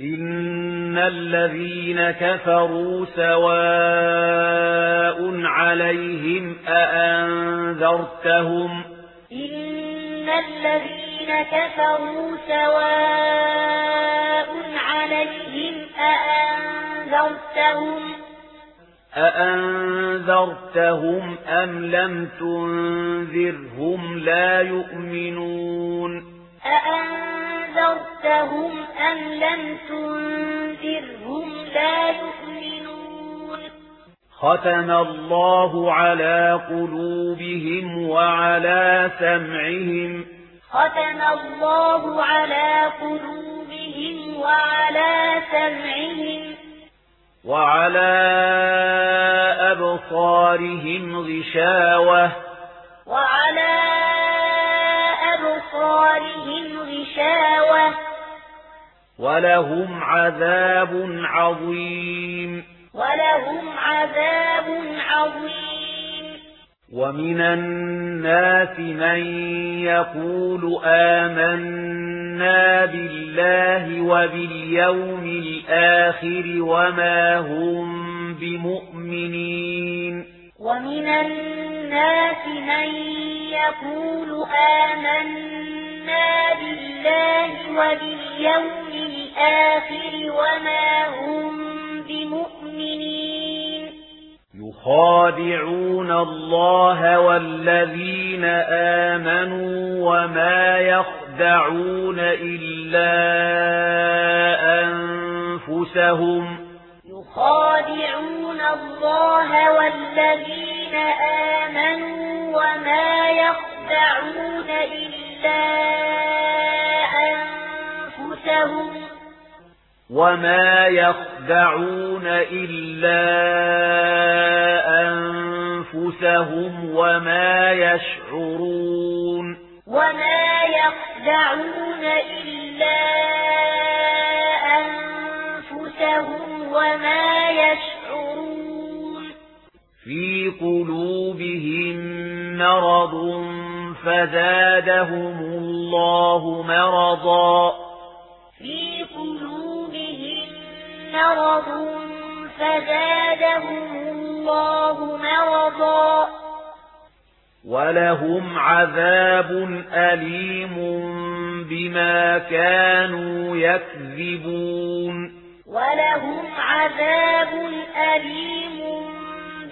إن الذين كفروا سواء عليهم أأنذرتهم إن الذين كفروا سواء عليهم أأنذرتهم أأنذرتهم أم لم تنذرهم لا يؤمنون أأنذرتهم أم لم تنذرهم لا يؤمنون ختم الله على قلوبهم وعلى سمعهم. ختم الله على قلوبهم وعلى سمعهم. وعلى أبصارهم غشاوة. ولهم عذاب عظيم ولهم عذاب عظيم ومن الناس من يقول آمنا بالله وباليوم الآخر وما هم بمؤمنين ومن الناس من يقول آمنا وباليوم الآخر وما هم بمؤمنين يخادعون الله والذين آمنوا وما يخدعون إلا أنفسهم يخادعون الله والذين آمنوا وما يخدعون إلا أنفسهم لهم وما يخدعون إلا أنفسهم وما يشعرون وما يخدعون إلا أنفسهم وما في قلوبهم مرض فزادهم الله مرضا في مرض فزادهم الله مرضا. ولهم عذاب أليم بما كانوا يكذبون. ولهم عذاب أليم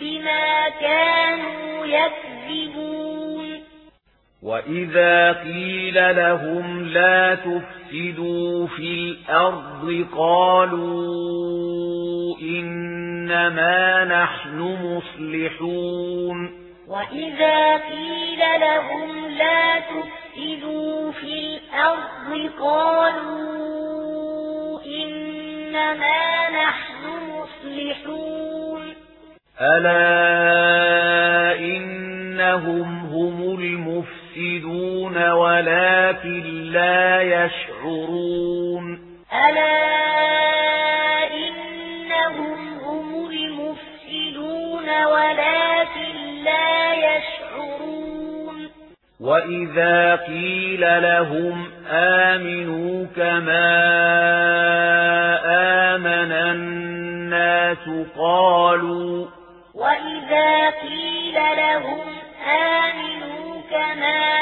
بما كانوا يكذبون. وَإِذَا قِيلَ لَهُمْ لَا تُفْسِدُوا فِي الْأَرْضِ قَالُوا إِنَّمَا نَحْنُ مُصْلِحُونَ وَإِذَا قِيلَ لَهُمْ لَا تُفْسِدُوا فِي الْأَرْضِ قَالُوا إِنَّمَا نَحْنُ مُصْلِحُونَ أَلَا إِنَّهُمْ هُمُ وَإِذَا قِيلَ لَهُمْ آمِنُوا كَمَا آمَنَ النَّاسُ قَالُوا وَإِذَا قِيلَ لَهُمْ آمِنُوا كَمَا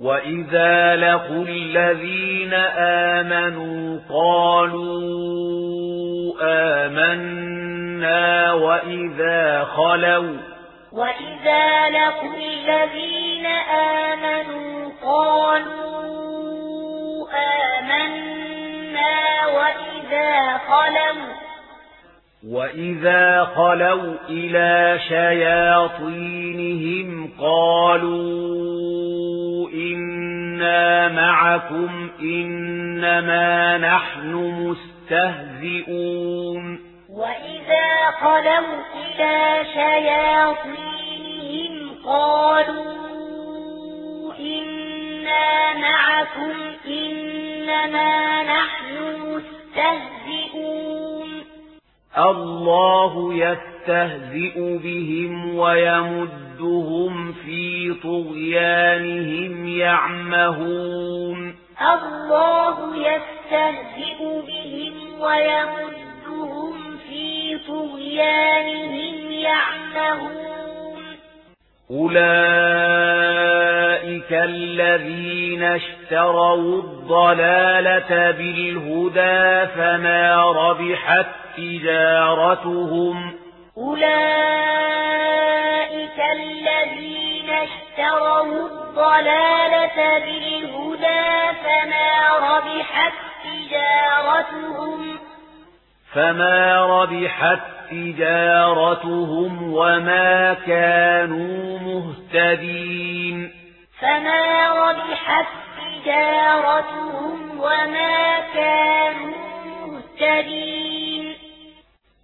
وَإِذَا لَقُوا الَّذِينَ آمَنُوا قَالُوا آمَنَّا وَإِذَا خَلَوْا وَإِذَا لَقُوا الَّذِينَ آمَنُوا قَالُوا آمَنَّا وَإِذَا خَلَوْا وَإِذَا خَلَوْا إِلَى شَيَاطِينِهِمْ قَالُوا إِنَّا مَعَكُمْ إِنَّمَا نَحْنُ مُسْتَهْزِئُونَ وَإِذَا خَلَوْا إِلَى شَيَاطِينِهِمْ قَالُوا إِنَّا مَعَكُمْ إِنَّمَا نَحْنُ مُسْتَهْزِئُونَ الله يستهزئ بهم ويمدهم في طغيانهم يعمهون الله يستهزئ بهم ويمدهم في طغيانهم يعمهون أولئك الذين اشتروا الضلالة بالهدى فما ربحت تجارتهم أولئك الذين اشتروا الضلالة بالهدى فما ربحت تجارتهم فما ربحت تجارتهم وما كانوا مهتدين فما ربحت تجارتهم وما كانوا مهتدين